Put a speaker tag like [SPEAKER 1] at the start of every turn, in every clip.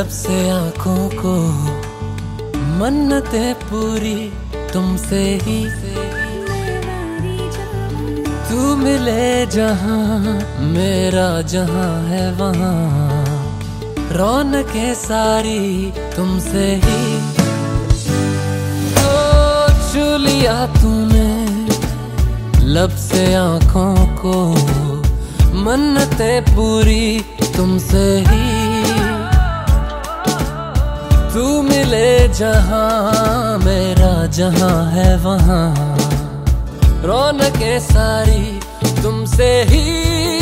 [SPEAKER 1] जब से आँखों को मन्नतें पूरी तुमसे ही। तू मिले जहाँ, मेरा जहाँ है वहाँ। रौन के सारी तुमसे ही। तो चुलिया तूने, लब से आँखों को मन्नतें पूरी तुमसे ही। तू मिले जहा मेरा जहाँ है वहाँ। रौनक सारी तुमसे ही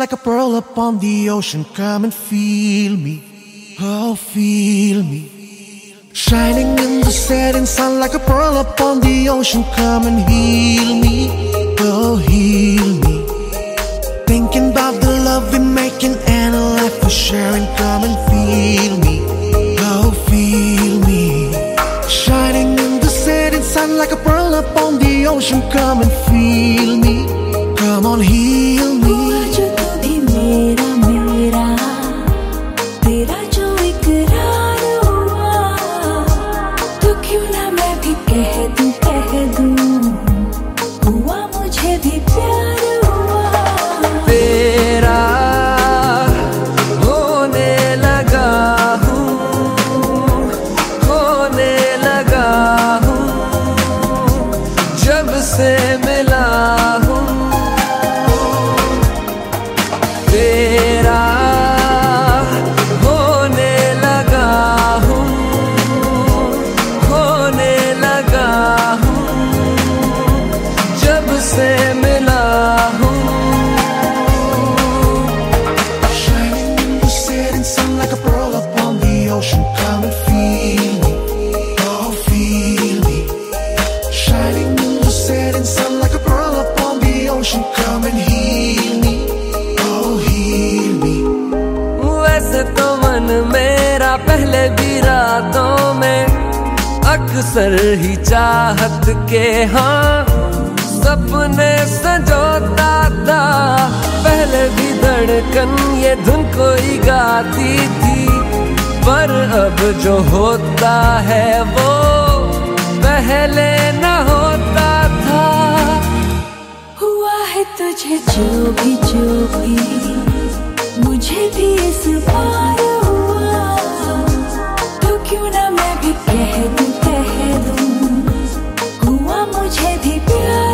[SPEAKER 2] like a pearl upon the ocean. Come and feel me, oh, feel me. Shining in the setting sun like a pearl upon the ocean. Come and heal me, oh, heal me. Thinking about the love we're making and a life we're sharing. Come and feel me, oh, feel me. Shining in the setting sun like a pearl upon the ocean. Come and feel me, come on, heal
[SPEAKER 1] अक्सर ही चाहत के हाँ सपने सजोता था। पहले भी धड़कन ये धुन कोई गाती थी, पर अब जो होता है वो पहले न होता था।
[SPEAKER 3] हुआ है तुझे जो भी जो भी, मुझे भी इस बार हुआ। तो क्यों ना मैं भी कह दूँ कह दूँ हुआ मुझे भी प्यार।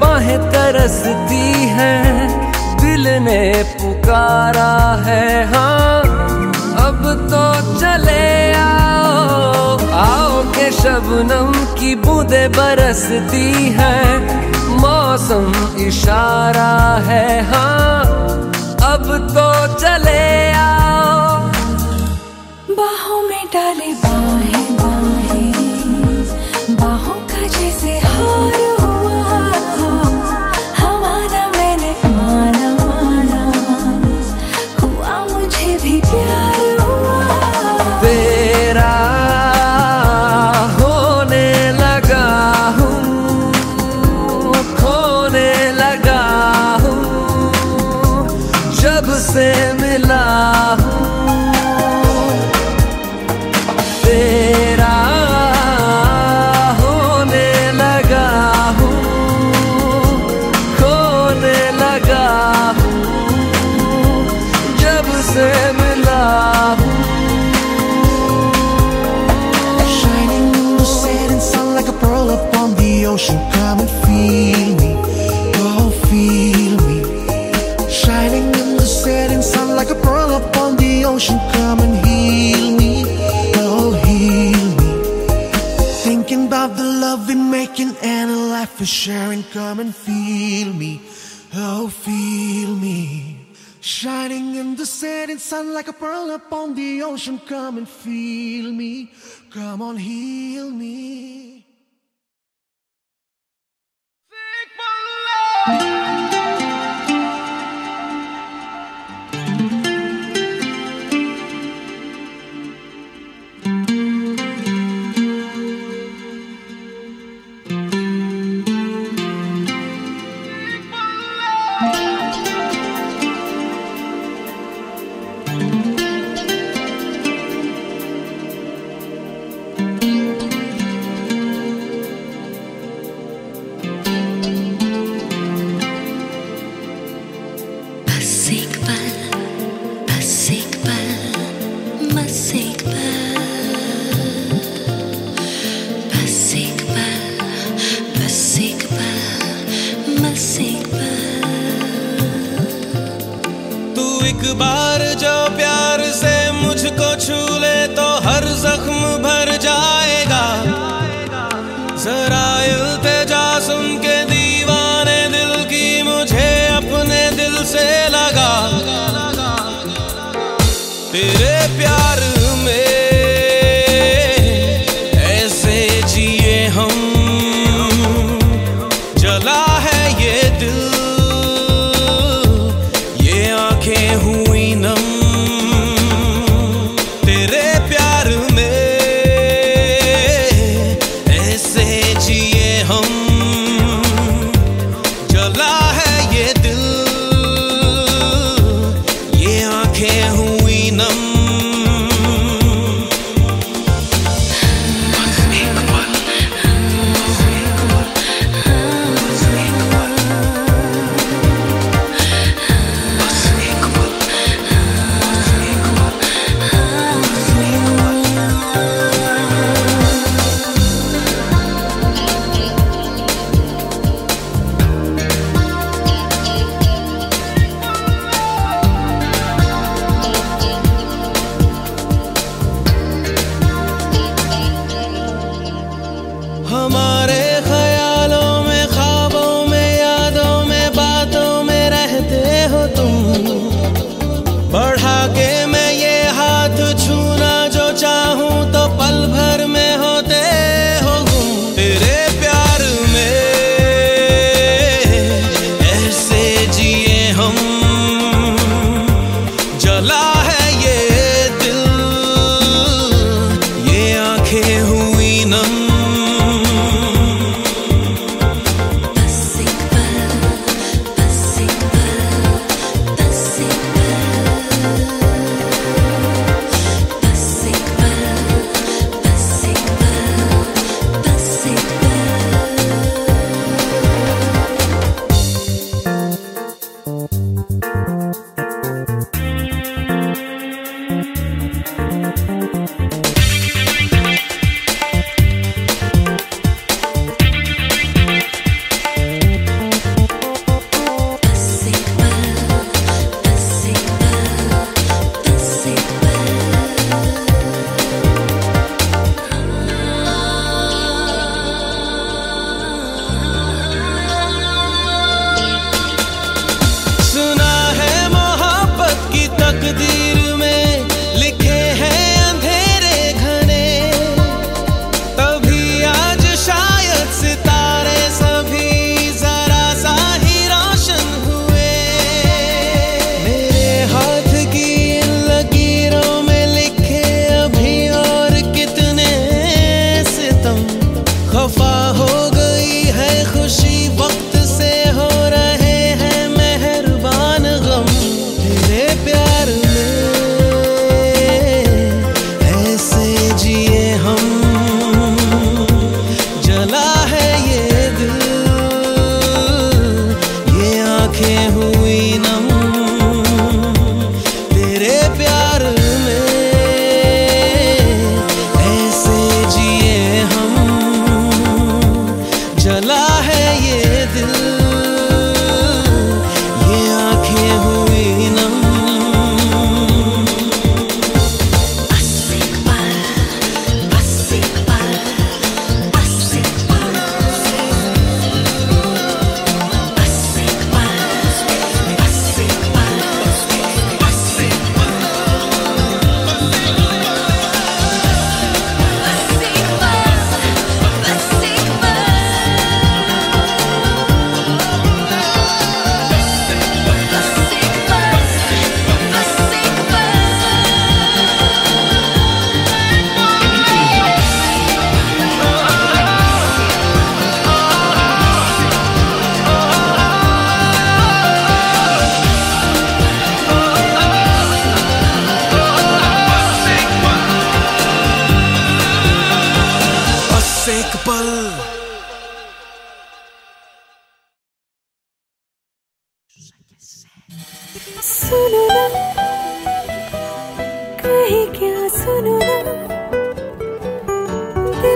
[SPEAKER 1] बाहें तरसती हैं, दिल ने पुकारा है। हाँ अब तो चले आओ आओ के शबनम की बूंदे बरसती हैं। मौसम इशारा है हाँ अब तो चले आओ
[SPEAKER 2] sharing. Come and feel me, oh feel me. Shining in the setting sun like a pearl upon the ocean. Come and feel me. Come on, heal me.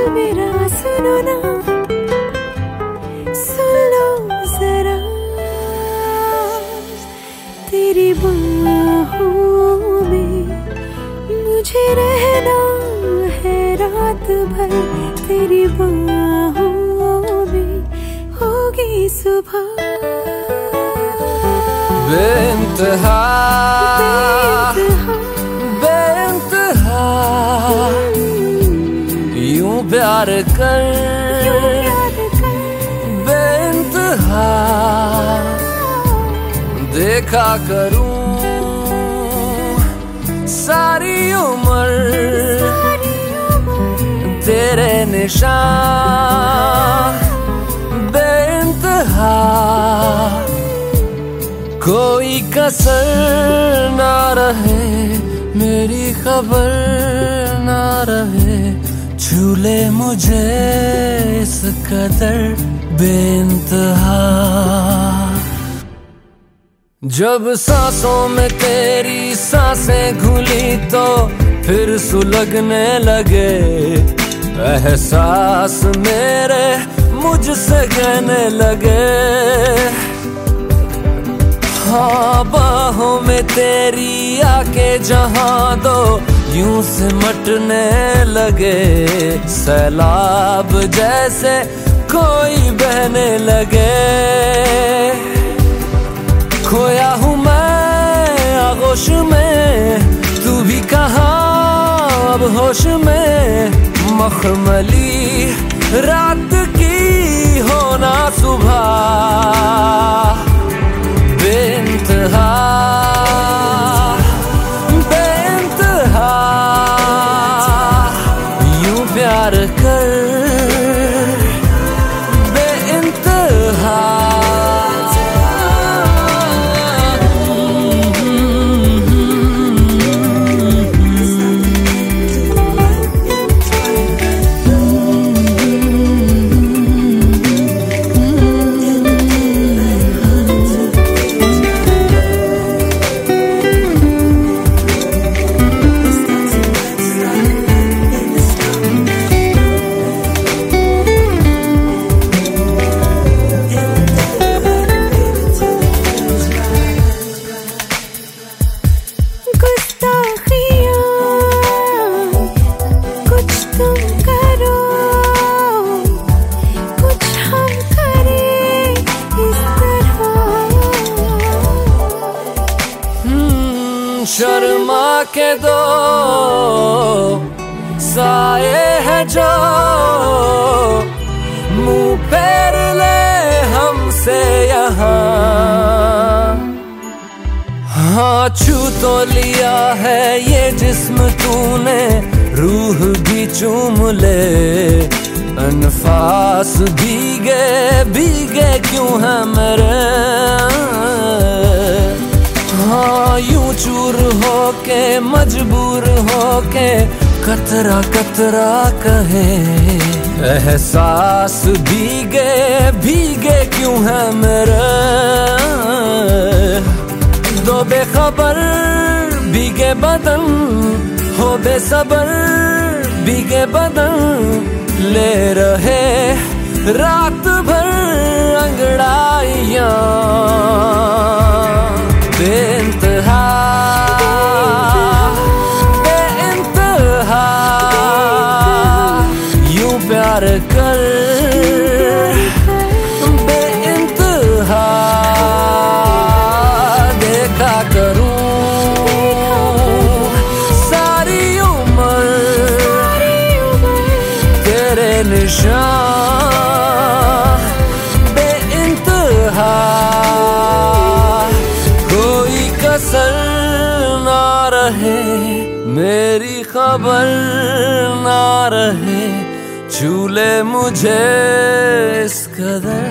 [SPEAKER 4] मेरा
[SPEAKER 3] सुनो ना। सुन लो जरा। तेरी बाहों में मुझे रहना है रात भर। तेरी बाहों में होगी सुबह।
[SPEAKER 1] बेंतहा प्यार कर बेइंतहा देखा करूँ सारी उम्र तेरे निशान बेइंतहा कोई कसर ना रहे मेरी खबर झूले मुझे इस कदर बेइंतहा। जब सांसों में तेरी साँसें घुली तो फिर सुलगने लगे। एहसास मेरे मुझसे कहने लगे। हाँ बाहों में तेरी आके जहाँ दो यूँ सिमटने लगे, सैलाब जैसे कोई बहने लगे। खोया हूँ मैं आगोश में, तू भी कहा अब होश में। मखमली रात की होना सुबह, बेइंतहा। यूँ चूम ले, अनफास भीगे भीगे क्यों है मेरे? हाँ यूँ चूर होके, मजबूर होके, कतरा कतरा कहे, एहसास भीगे भीगे क्यों है मेरे? दो बेखबर भीगे बदन हो बेसबर भीगे बदन ले रहे रात भर अंगड़ाइयाँ। मुझे इस कदर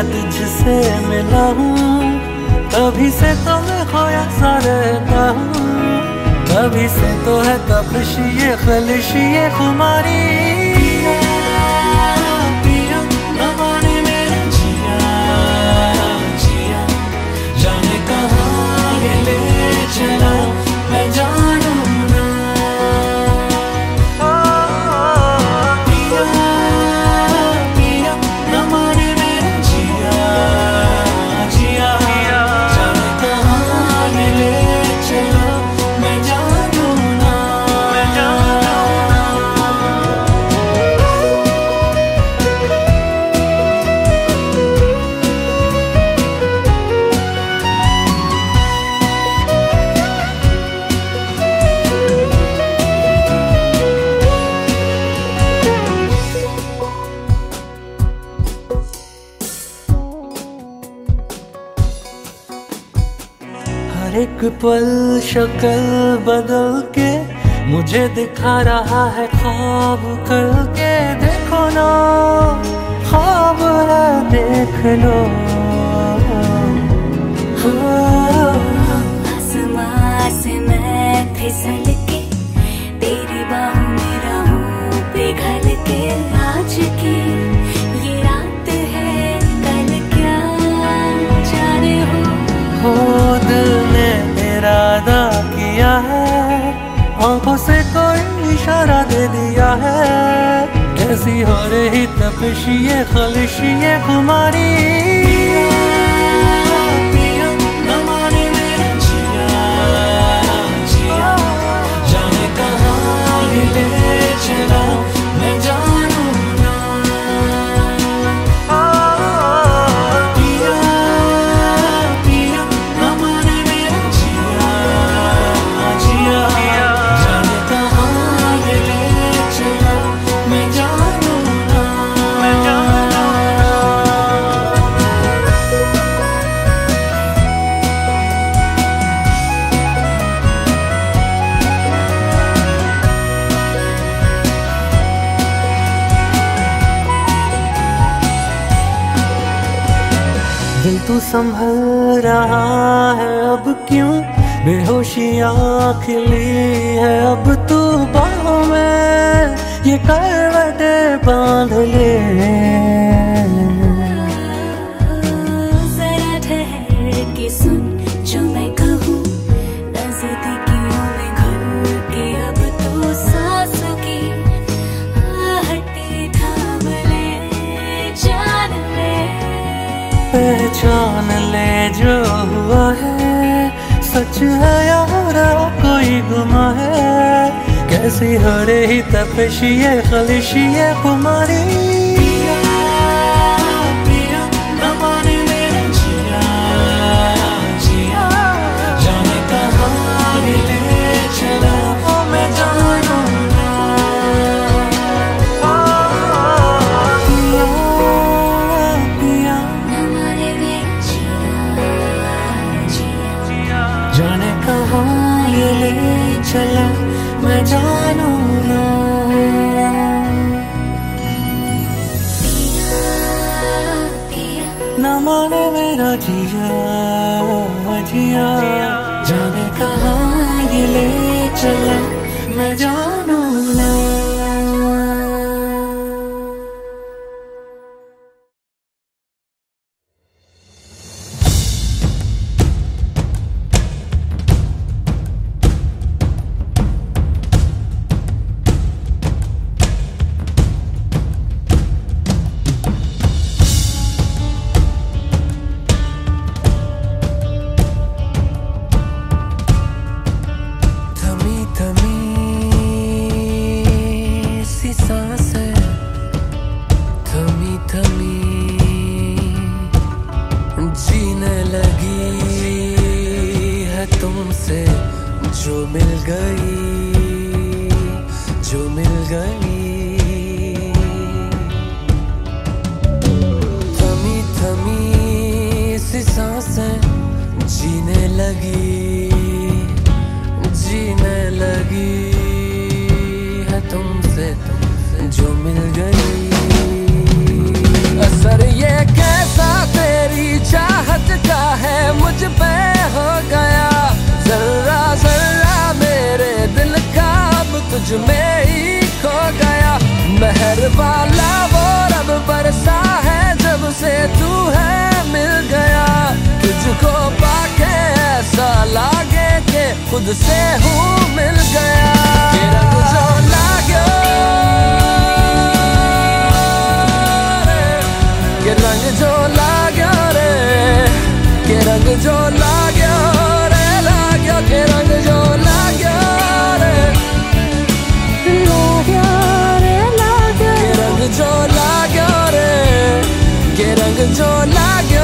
[SPEAKER 5] मैं तुझसे मिला हूँ। तभी से तो मैं खोया सा रहता हूँ तभी से तो है तपिश ये खुमारी। पल शक्ल बदल के मुझे दिखा रहा है ख्वाब कल के। देखो ना, ख्वाब है, देख लो। हाँ।
[SPEAKER 6] फिसल के, तेरी बाहों में रहूँ पिघल की।
[SPEAKER 5] कैसी हो रही खलशिए कुमारी दिल तू संभल रहा है, अब क्यों? बेहोशियाँ खिली है, अब तू बाहों में ये करवटे बाँध ले। हुआ है। सच है यार कोई गुमा है। कैसी हो ही तपशी है खलिशी है खुमारी। थमी। जीने लगी है तुमसे जो मिल गई, जो मिल गई। थमी थमी जीने लगी जीने लगी है तुमसे तुमसे जो मिल गई।
[SPEAKER 1] सर ये कैसा तेरी चाहत का है, मुझ पे हो गया। जर्रा जर्रा, मेरे दिल का अब तुझ में ही खो गया। मेहर वाला वो रब बरसा है, जब से तू है, मिल गया। तुझको पाके ऐसा लागे के खुद से हूँ, मिल गया। तेरा लाग्यो केरन जो लाग्यो रे केरन जो लाग्यो रे लाग्यो केरन जो लाग्यो रे लाग्यो रे लाग्यो केरन जो लाग्यो रे केरन जो लाग्यो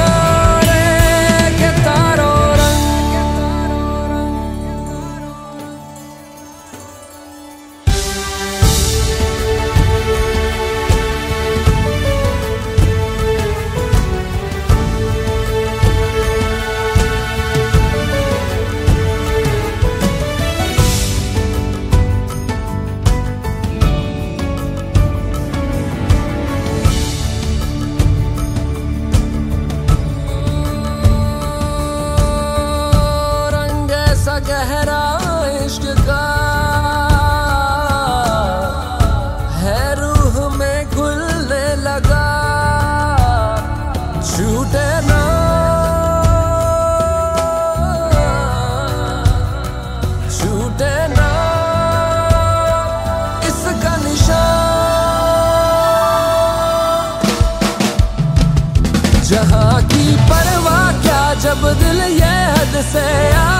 [SPEAKER 3] say I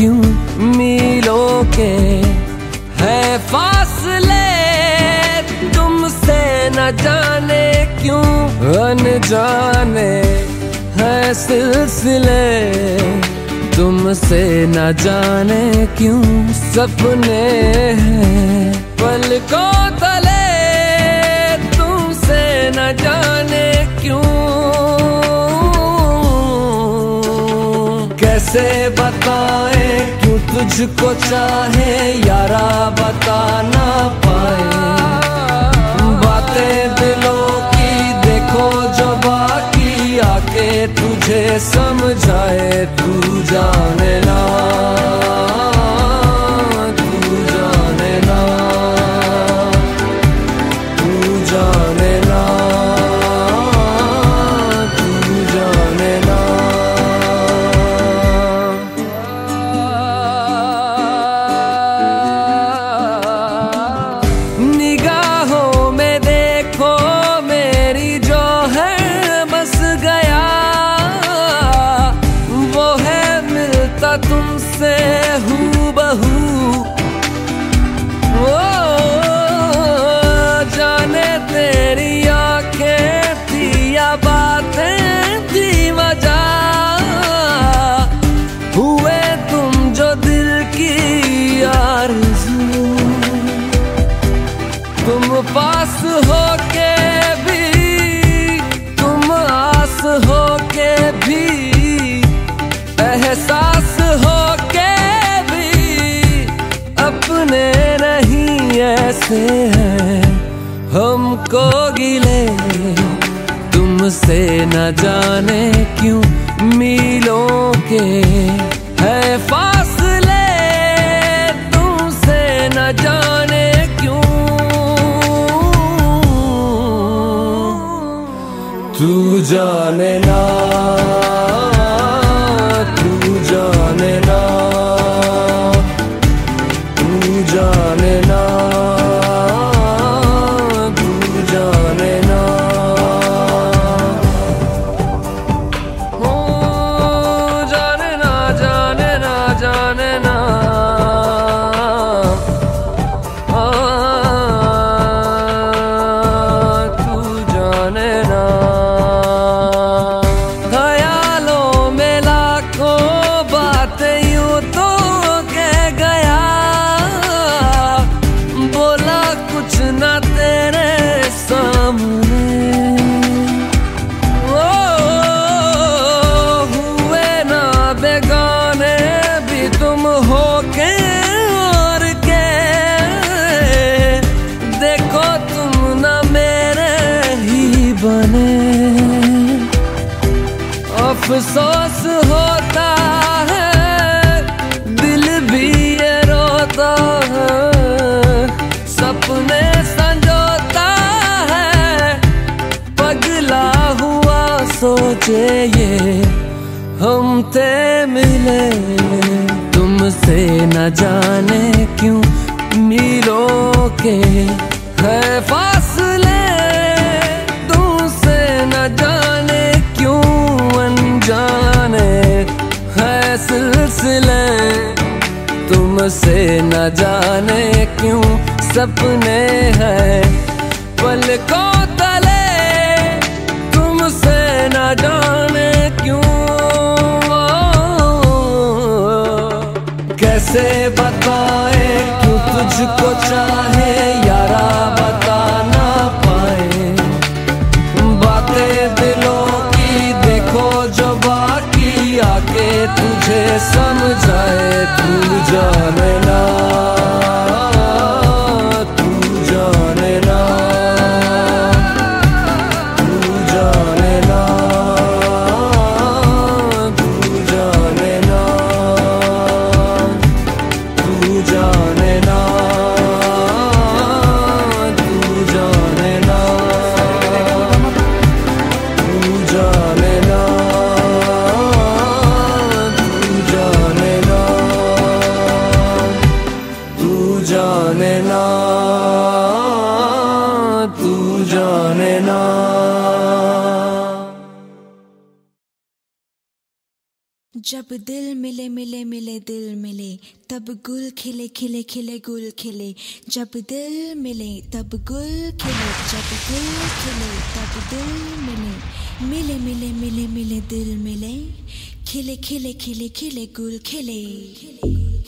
[SPEAKER 1] क्यों मिलो के है फासले? तुमसे न जाने क्यों अन जाने है सिलसिले? तुमसे न जाने क्यों सपने हैं? पल को तले तुमसे न जाने क्यों से बताए, क्यों तुझको चाहे यारा बता ना पाए। बातें दिलों की देखो जो बाकी, आके तुझे समझाए, तू जाने ना। से है, हमको गिले। तुमसे न जाने क्यों मिलों के है फासले। तुमसे न जाने क्यों? तू जाने न ये हम ते मिले। तुमसे न जाने क्यों मीलों के है फासले। तुमसे न जाने क्यों अनजाने है सिलसिले। तुमसे न जाने क्यों सपने हैं, पलकों समझाए भूल जाए
[SPEAKER 6] जब दिल मिले मिले मिले, दिल मिले, तब गुल खिले खिले खिले, गुल खिले। जब दिल मिले, तब गुल खिले, जब गुल खिले, तब दिल मिले। मिले मिले मिले मिले, दिल मिले। खिले खिले खिले खिले, गुल खिले।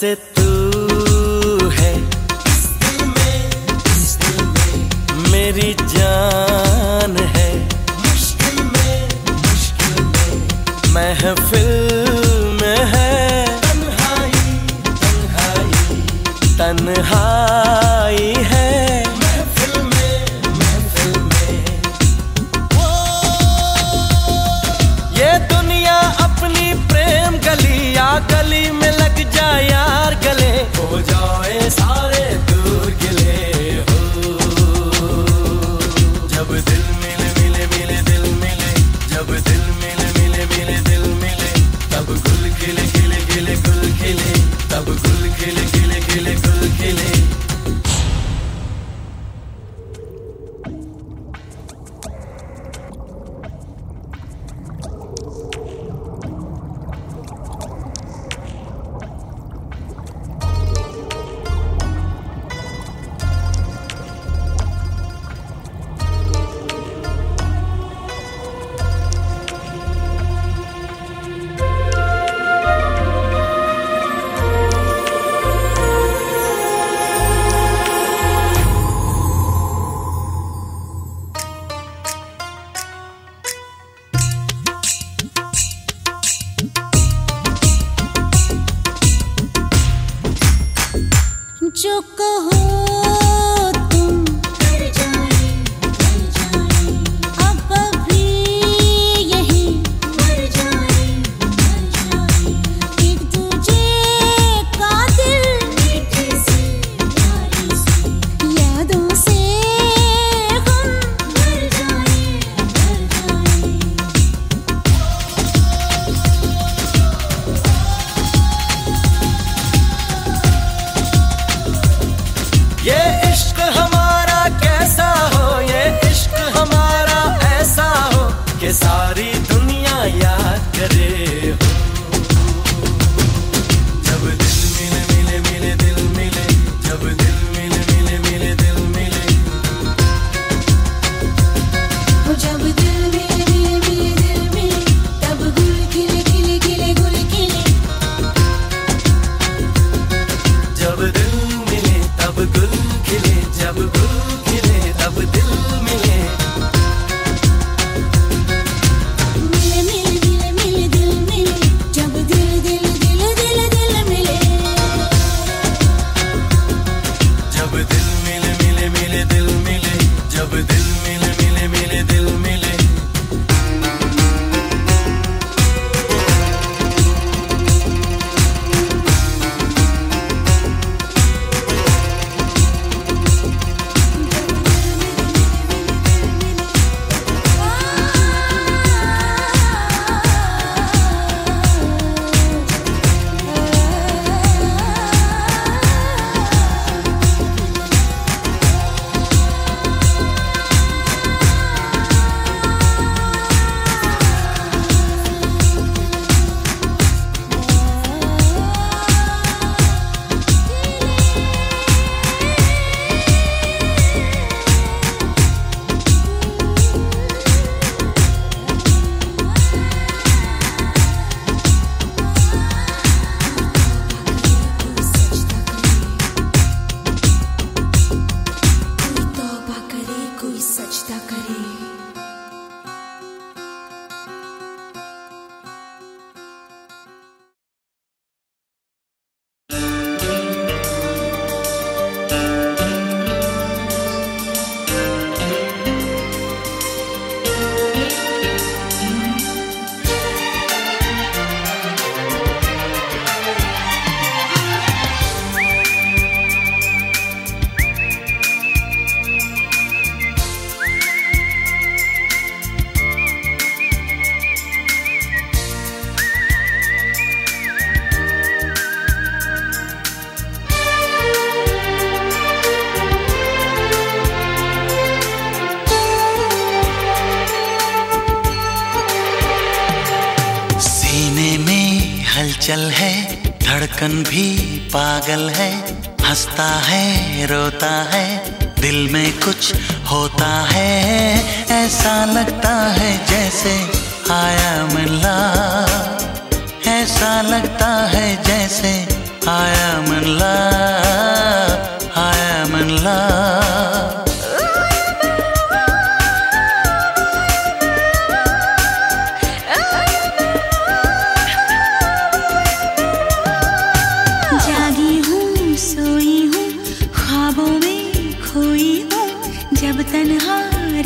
[SPEAKER 7] से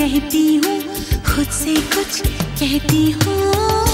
[SPEAKER 6] रहती हूँ खुद से कुछ कहती हूँ।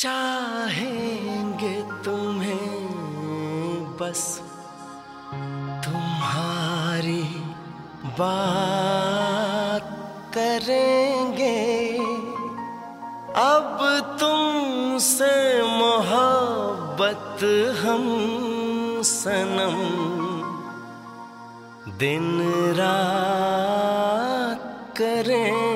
[SPEAKER 7] चाहेंगे तुम्हें बस तुम्हारी बात करेंगे। अब तुमसे मोहब्बत हम सनम दिन रात करें।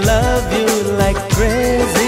[SPEAKER 7] Love you, like crazy.